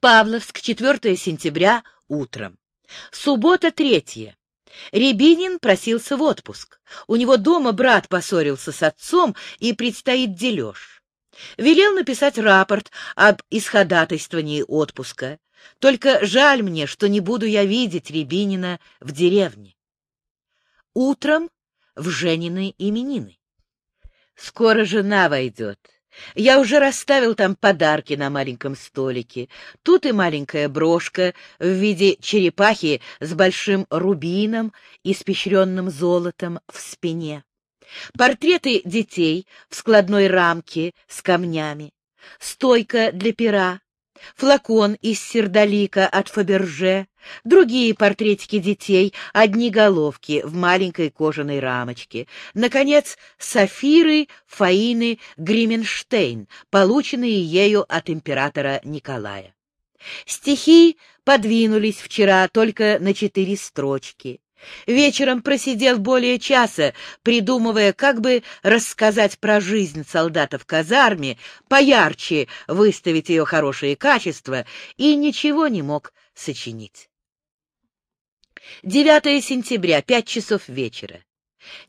Павловск, 4 сентября, утром. Суббота, 3. Рябинин просился в отпуск. У него дома брат поссорился с отцом, и предстоит дележ. Велел написать рапорт об исходатайствовании отпуска. Только жаль мне, что не буду я видеть Рябинина в деревне. Утром в Женины именины. Скоро жена войдет. Я уже расставил там подарки на маленьком столике. Тут и маленькая брошка в виде черепахи с большим рубином, испещренным золотом в спине. Портреты детей в складной рамке с камнями. Стойка для пера, флакон из сердолика от Фаберже, другие портретики детей, одни головки в маленькой кожаной рамочке. Наконец, сафиры Фаины Грименштейн, полученные ею от императора Николая. Стихи подвинулись вчера только на четыре строчки. Вечером просидел более часа, придумывая, как бы рассказать про жизнь солдата в казарме, поярче выставить ее хорошие качества, и ничего не мог сочинить. 9 сентября, пять часов вечера.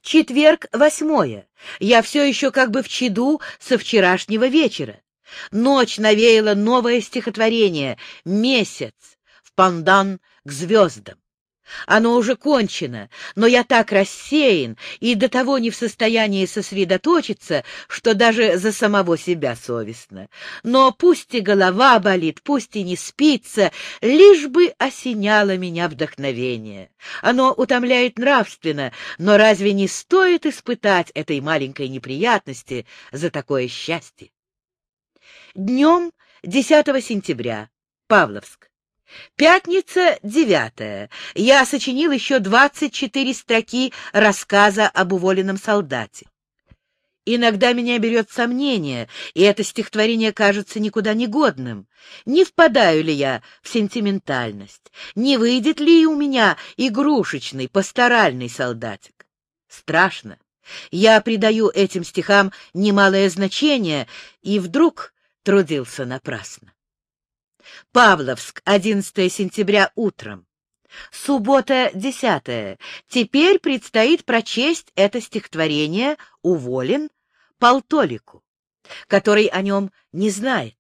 Четверг, восьмое. Я все еще как бы в чаду со вчерашнего вечера. Ночь навеяла новое стихотворение «Месяц» в пандан к звездам. Оно уже кончено, но я так рассеян и до того не в состоянии сосредоточиться, что даже за самого себя совестно. Но пусть и голова болит, пусть и не спится, лишь бы осеняло меня вдохновение. Оно утомляет нравственно, но разве не стоит испытать этой маленькой неприятности за такое счастье? Днем 10 сентября. Павловск. Пятница, девятая. Я сочинил еще двадцать четыре строки рассказа об уволенном солдате. Иногда меня берет сомнение, и это стихотворение кажется никуда не годным. Не впадаю ли я в сентиментальность? Не выйдет ли у меня игрушечный, пасторальный солдатик? Страшно. Я придаю этим стихам немалое значение, и вдруг трудился напрасно. Павловск, 11 сентября утром. Суббота, 10. Теперь предстоит прочесть это стихотворение «Уволен» Полтолику, который о нем не знает.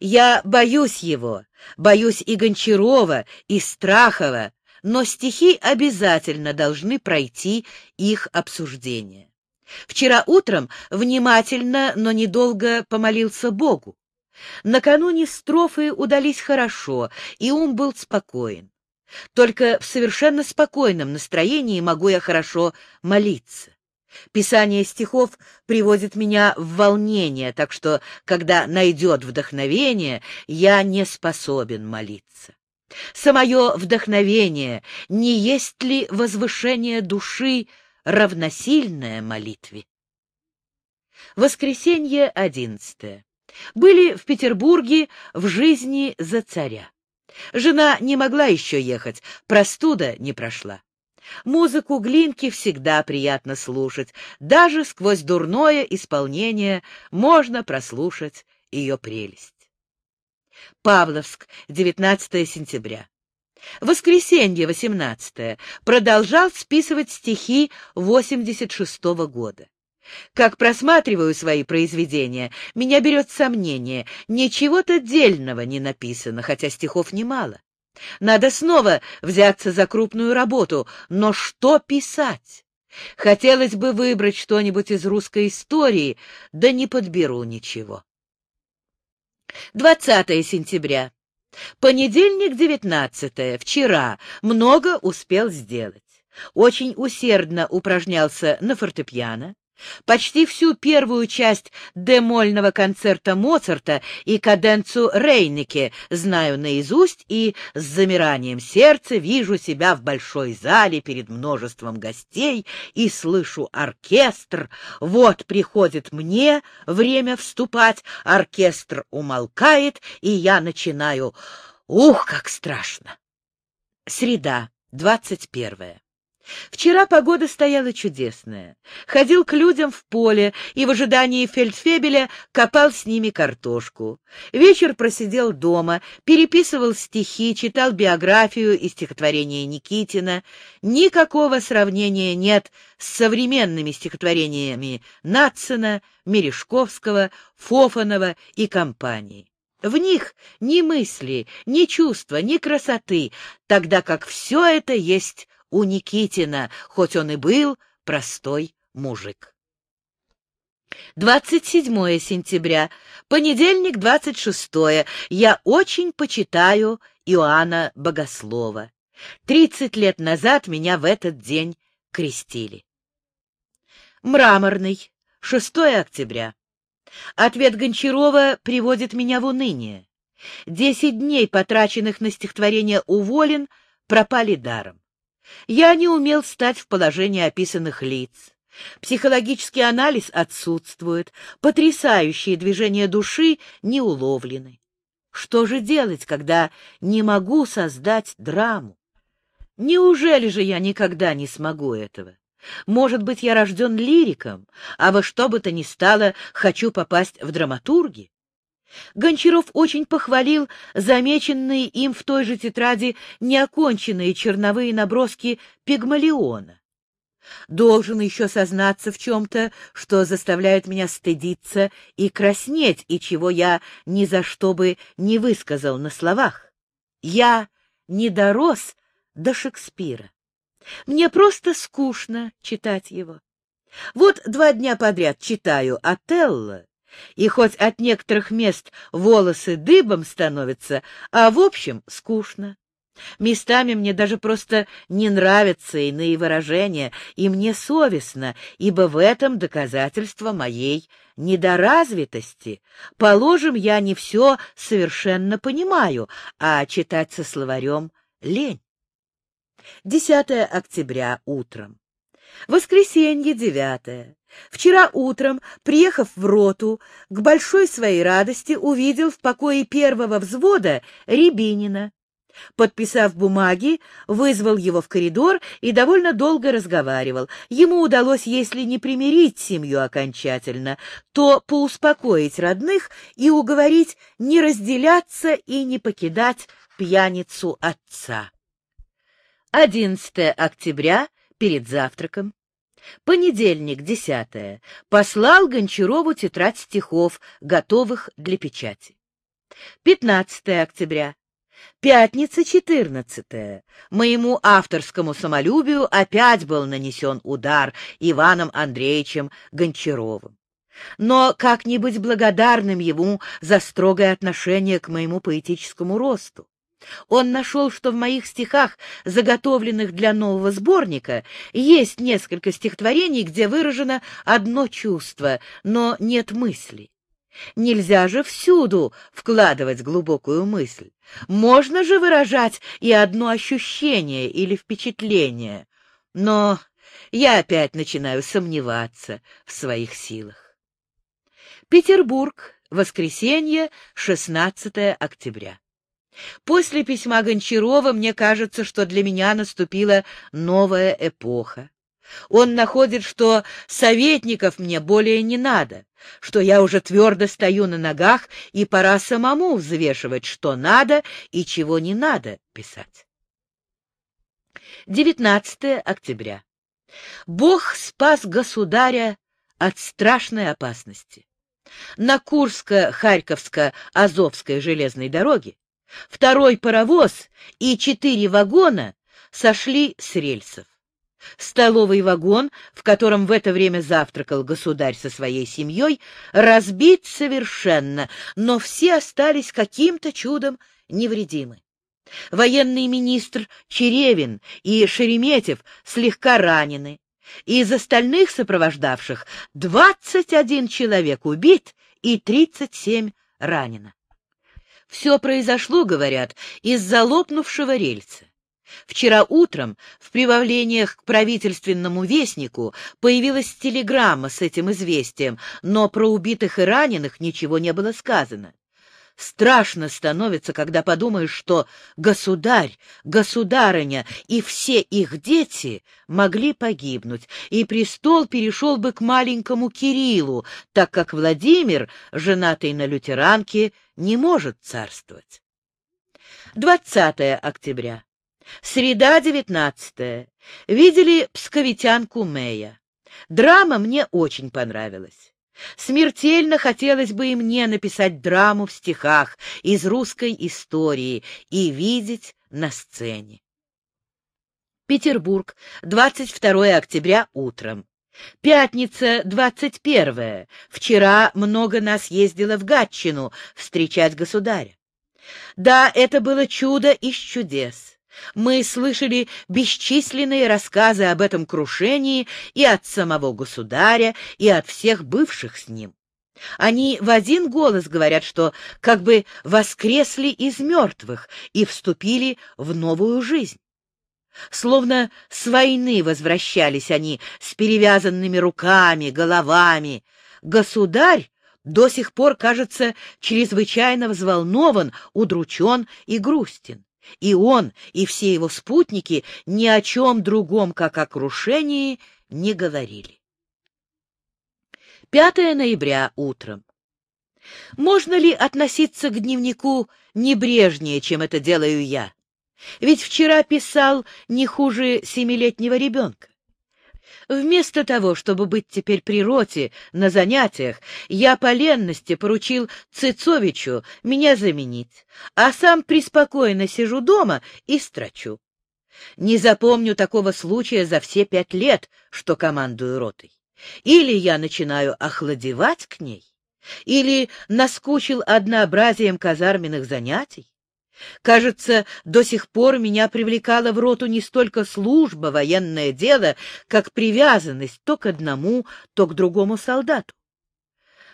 Я боюсь его, боюсь и Гончарова, и Страхова, но стихи обязательно должны пройти их обсуждение. Вчера утром внимательно, но недолго помолился Богу. Накануне строфы удались хорошо, и ум был спокоен. Только в совершенно спокойном настроении могу я хорошо молиться. Писание стихов приводит меня в волнение, так что, когда найдет вдохновение, я не способен молиться. Самое вдохновение не есть ли возвышение души равносильное молитве? Воскресенье одиннадцатое. Были в Петербурге в жизни за царя. Жена не могла еще ехать, простуда не прошла. Музыку Глинки всегда приятно слушать, даже сквозь дурное исполнение можно прослушать ее прелесть. Павловск, 19 сентября. Воскресенье, 18 продолжал списывать стихи 86 -го года. Как просматриваю свои произведения, меня берет сомнение, ничего-то дельного не написано, хотя стихов немало. Надо снова взяться за крупную работу, но что писать? Хотелось бы выбрать что-нибудь из русской истории, да не подберу ничего. 20 сентября. Понедельник, 19 вчера, много успел сделать. Очень усердно упражнялся на фортепиано, Почти всю первую часть демольного концерта Моцарта и каденцу Рейнике знаю наизусть и с замиранием сердца вижу себя в большой зале перед множеством гостей и слышу оркестр. Вот приходит мне время вступать, оркестр умолкает, и я начинаю. Ух, как страшно! Среда, двадцать первая. Вчера погода стояла чудесная. Ходил к людям в поле и в ожидании фельдфебеля копал с ними картошку. Вечер просидел дома, переписывал стихи, читал биографию и стихотворения Никитина. Никакого сравнения нет с современными стихотворениями Нацина, Мережковского, Фофанова и компании. В них ни мысли, ни чувства, ни красоты, тогда как все это есть у Никитина, хоть он и был простой мужик. 27 сентября, понедельник, 26 я очень почитаю Иоанна Богослова. Тридцать лет назад меня в этот день крестили. Мраморный, 6 октября. Ответ Гончарова приводит меня в уныние. Десять дней, потраченных на стихотворение «Уволен», пропали даром. Я не умел стать в положение описанных лиц. Психологический анализ отсутствует, потрясающие движения души не уловлены. Что же делать, когда не могу создать драму? Неужели же я никогда не смогу этого? Может быть, я рожден лириком, а во что бы то ни стало хочу попасть в драматурги? Гончаров очень похвалил замеченные им в той же тетради неоконченные черновые наброски Пигмалиона. Должен еще сознаться в чем-то, что заставляет меня стыдиться и краснеть, и чего я ни за что бы не высказал на словах. Я не дорос до Шекспира. Мне просто скучно читать его. Вот два дня подряд читаю Отелло, и хоть от некоторых мест волосы дыбом становятся, а в общем скучно. Местами мне даже просто не нравятся иные выражения, и мне совестно, ибо в этом доказательство моей недоразвитости. Положим, я не все совершенно понимаю, а читать со словарем лень. 10 октября утром. Воскресенье, 9. Вчера утром, приехав в роту, к большой своей радости увидел в покое первого взвода Рябинина. Подписав бумаги, вызвал его в коридор и довольно долго разговаривал. Ему удалось, если не примирить семью окончательно, то поуспокоить родных и уговорить не разделяться и не покидать пьяницу отца. 11 октября, перед завтраком, Понедельник, десятое. Послал Гончарову тетрадь стихов, готовых для печати. 15 октября. Пятница, 14. Моему авторскому самолюбию опять был нанесен удар Иваном Андреевичем Гончаровым. Но как не быть благодарным ему за строгое отношение к моему поэтическому росту? Он нашел, что в моих стихах, заготовленных для нового сборника, есть несколько стихотворений, где выражено одно чувство, но нет мысли. Нельзя же всюду вкладывать глубокую мысль. Можно же выражать и одно ощущение или впечатление. Но я опять начинаю сомневаться в своих силах. Петербург, воскресенье, 16 октября. После письма Гончарова мне кажется, что для меня наступила новая эпоха. Он находит, что советников мне более не надо, что я уже твердо стою на ногах, и пора самому взвешивать, что надо и чего не надо писать. 19 октября. Бог спас государя от страшной опасности. На Курско-Харьковско-Азовской железной дороге Второй паровоз и четыре вагона сошли с рельсов. Столовый вагон, в котором в это время завтракал государь со своей семьей, разбит совершенно, но все остались каким-то чудом невредимы. Военный министр Черевин и Шереметьев слегка ранены. Из остальных сопровождавших 21 человек убит и 37 ранено. Все произошло, говорят, из-за лопнувшего рельса. Вчера утром в прибавлениях к правительственному вестнику появилась телеграмма с этим известием, но про убитых и раненых ничего не было сказано. Страшно становится, когда подумаешь, что государь, государыня и все их дети могли погибнуть, и престол перешел бы к маленькому Кириллу, так как Владимир, женатый на лютеранке, не может царствовать. 20 октября. Среда, 19. Видели псковитянку Мэя. Драма мне очень понравилась. Смертельно хотелось бы и мне написать драму в стихах из русской истории и видеть на сцене. Петербург, 22 октября утром. Пятница, 21. Вчера много нас ездило в Гатчину встречать государя. Да, это было чудо из чудес. Мы слышали бесчисленные рассказы об этом крушении и от самого государя, и от всех бывших с ним. Они в один голос говорят, что как бы воскресли из мертвых и вступили в новую жизнь. Словно с войны возвращались они с перевязанными руками, головами. Государь до сих пор, кажется, чрезвычайно взволнован, удручен и грустен. И он, и все его спутники ни о чем другом, как о крушении, не говорили. 5 ноября утром. Можно ли относиться к дневнику небрежнее, чем это делаю я? Ведь вчера писал не хуже семилетнего ребенка. Вместо того, чтобы быть теперь при роте, на занятиях, я по ленности поручил Цицовичу меня заменить, а сам преспокойно сижу дома и строчу. Не запомню такого случая за все пять лет, что командую ротой. Или я начинаю охладевать к ней, или наскучил однообразием казарменных занятий, Кажется, до сих пор меня привлекала в роту не столько служба, военное дело, как привязанность то к одному, то к другому солдату.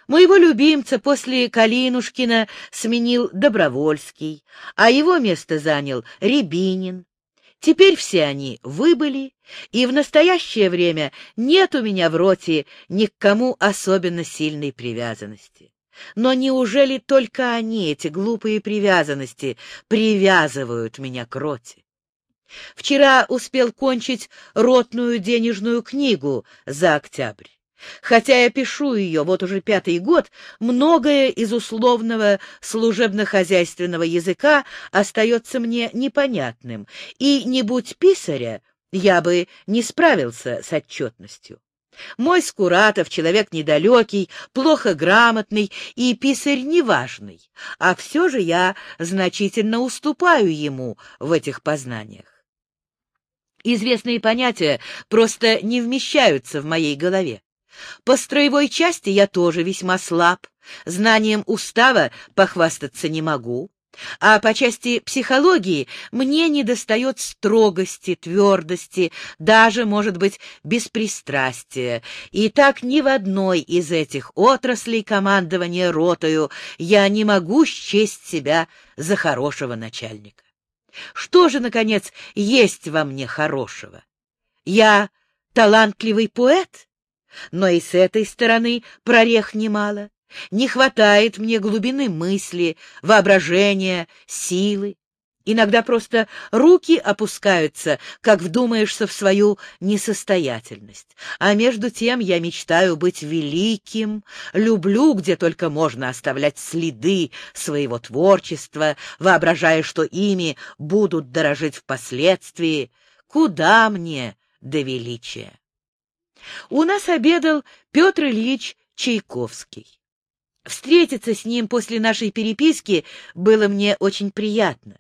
Моего любимца после Калинушкина сменил Добровольский, а его место занял Рябинин. Теперь все они выбыли, и в настоящее время нет у меня в роте ни к кому особенно сильной привязанности. Но неужели только они, эти глупые привязанности, привязывают меня к роте? Вчера успел кончить ротную денежную книгу за октябрь. Хотя я пишу ее вот уже пятый год, многое из условного служебно-хозяйственного языка остается мне непонятным, и не будь писаря, я бы не справился с отчетностью. Мой Скуратов — человек недалекий, плохо грамотный и писарь неважный, а все же я значительно уступаю ему в этих познаниях. Известные понятия просто не вмещаются в моей голове. По строевой части я тоже весьма слаб, знанием устава похвастаться не могу. А по части психологии мне недостает строгости, твердости, даже, может быть, беспристрастия. И так ни в одной из этих отраслей командования ротою я не могу счесть себя за хорошего начальника. Что же, наконец, есть во мне хорошего? Я талантливый поэт, но и с этой стороны прорех немало. Не хватает мне глубины мысли, воображения, силы. Иногда просто руки опускаются, как вдумаешься в свою несостоятельность. А между тем я мечтаю быть великим, люблю, где только можно оставлять следы своего творчества, воображая, что ими будут дорожить впоследствии. Куда мне до величия? У нас обедал Петр Ильич Чайковский. Встретиться с ним после нашей переписки было мне очень приятно.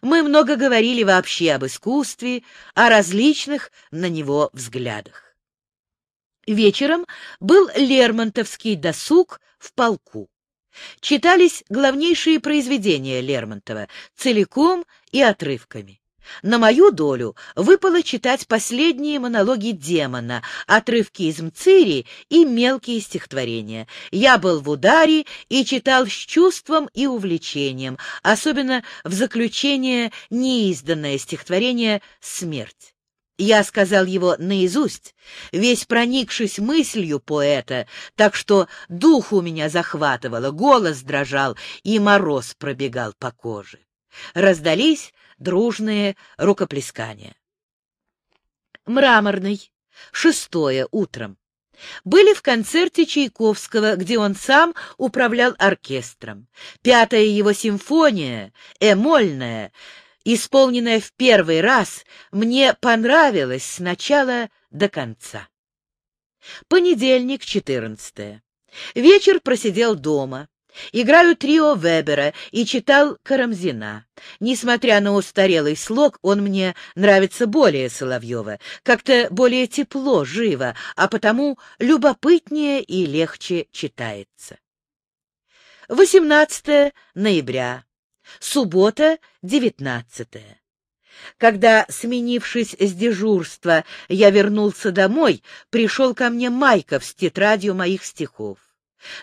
Мы много говорили вообще об искусстве, о различных на него взглядах. Вечером был Лермонтовский досуг в полку. Читались главнейшие произведения Лермонтова целиком и отрывками. На мою долю выпало читать последние монологи демона, отрывки из Мцири и мелкие стихотворения. Я был в ударе и читал с чувством и увлечением, особенно в заключение неизданное стихотворение «Смерть». Я сказал его наизусть, весь проникшись мыслью поэта, так что дух у меня захватывало, голос дрожал, и мороз пробегал по коже. Раздались дружные рукоплескания. Мраморный. Шестое утром. Были в концерте Чайковского, где он сам управлял оркестром. Пятая его симфония, эмольная, исполненная в первый раз, мне понравилась с начала до конца. Понедельник, 14. Вечер просидел дома. Играю трио Вебера и читал Карамзина. Несмотря на устарелый слог, он мне нравится более Соловьева, как-то более тепло, живо, а потому любопытнее и легче читается. 18 ноября. Суббота, 19. Когда, сменившись с дежурства, я вернулся домой, пришел ко мне Майков с тетрадью моих стихов.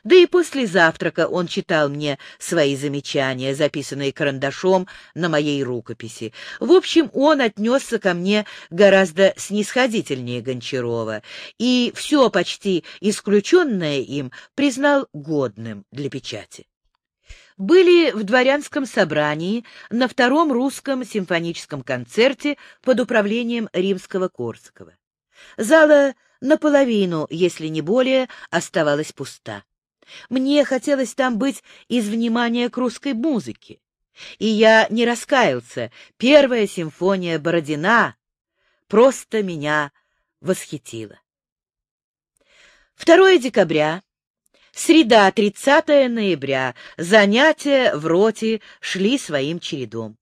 Да и после завтрака он читал мне свои замечания, записанные карандашом на моей рукописи. В общем, он отнесся ко мне гораздо снисходительнее Гончарова, и все почти исключенное им признал годным для печати были в дворянском собрании на втором русском симфоническом концерте под управлением римского-корского. Зала наполовину, если не более, оставалась пуста. Мне хотелось там быть из внимания к русской музыке. И я не раскаялся. Первая симфония Бородина просто меня восхитила. 2 декабря, среда, 30 ноября, занятия в роте шли своим чередом.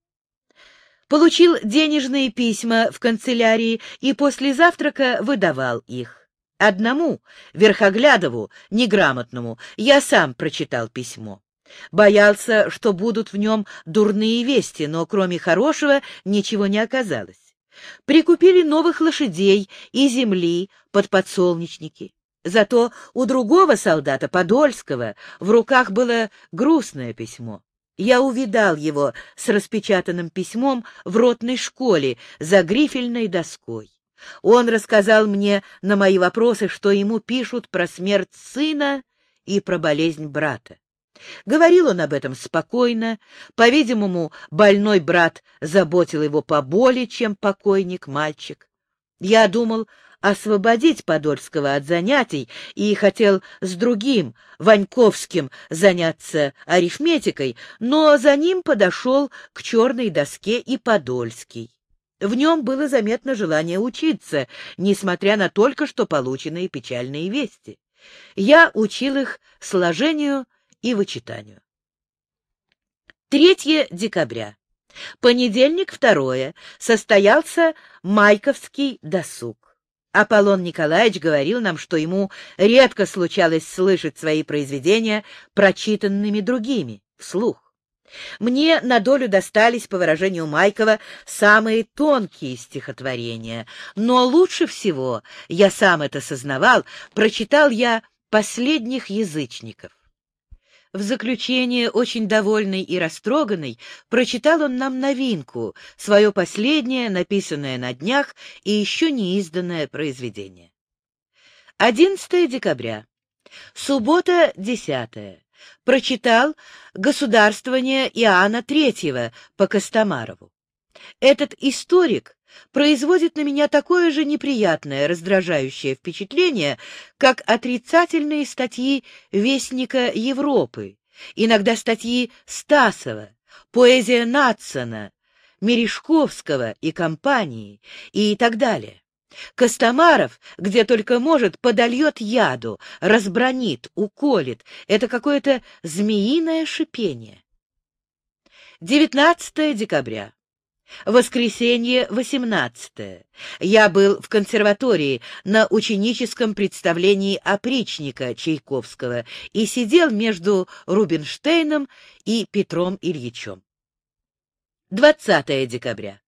Получил денежные письма в канцелярии и после завтрака выдавал их. Одному, Верхоглядову, неграмотному, я сам прочитал письмо. Боялся, что будут в нем дурные вести, но кроме хорошего ничего не оказалось. Прикупили новых лошадей и земли под подсолнечники. Зато у другого солдата, Подольского, в руках было грустное письмо. Я увидал его с распечатанным письмом в ротной школе за грифельной доской. Он рассказал мне на мои вопросы, что ему пишут про смерть сына и про болезнь брата. Говорил он об этом спокойно. По-видимому, больной брат заботил его поболее, чем покойник-мальчик. Я думал освободить Подольского от занятий и хотел с другим, Ваньковским, заняться арифметикой, но за ним подошел к черной доске и Подольский. В нем было заметно желание учиться, несмотря на только что полученные печальные вести. Я учил их сложению и вычитанию. 3 декабря. Понедельник, второе, состоялся Майковский досуг. Аполлон Николаевич говорил нам, что ему редко случалось слышать свои произведения прочитанными другими, вслух. Мне на долю достались, по выражению Майкова, самые тонкие стихотворения, но лучше всего, я сам это сознавал, прочитал я «Последних язычников». В заключение, очень довольный и растроганный, прочитал он нам новинку, свое последнее, написанное на днях и еще не изданное произведение. 11 декабря. Суббота, 10 прочитал «Государствование Иоанна III» по Костомарову. Этот историк производит на меня такое же неприятное, раздражающее впечатление, как отрицательные статьи Вестника Европы, иногда статьи Стасова, поэзия Натсона, Мережковского и компании и так далее. Костомаров, где только может, подольет яду, разбронит, уколет. Это какое-то змеиное шипение. 19 декабря. Воскресенье, 18. Я был в консерватории на ученическом представлении опричника Чайковского и сидел между Рубинштейном и Петром Ильичем. 20 декабря.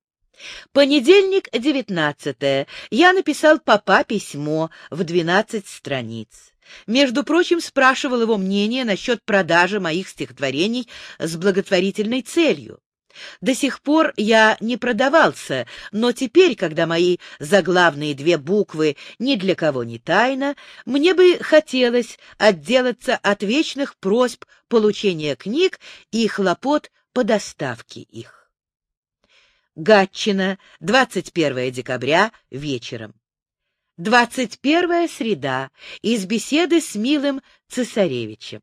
Понедельник, 19 Я написал папа письмо в 12 страниц. Между прочим, спрашивал его мнение насчет продажи моих стихотворений с благотворительной целью. До сих пор я не продавался, но теперь, когда мои заглавные две буквы ни для кого не тайна, мне бы хотелось отделаться от вечных просьб получения книг и хлопот по доставке их. Гатчина, 21 декабря, вечером. 21 среда, из беседы с милым цесаревичем.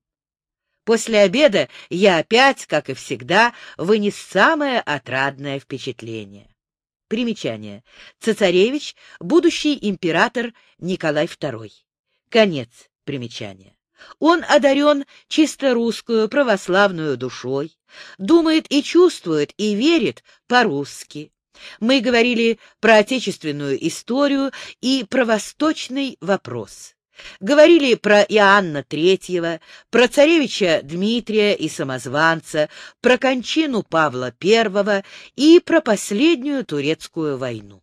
После обеда я опять, как и всегда, вынес самое отрадное впечатление. Примечание. Цесаревич — будущий император Николай II. Конец примечания. Он одарен чисто русскую православную душой, думает и чувствует и верит по-русски. Мы говорили про отечественную историю и про восточный вопрос. Говорили про Иоанна Третьего, про царевича Дмитрия и самозванца, про кончину Павла Первого и про последнюю турецкую войну.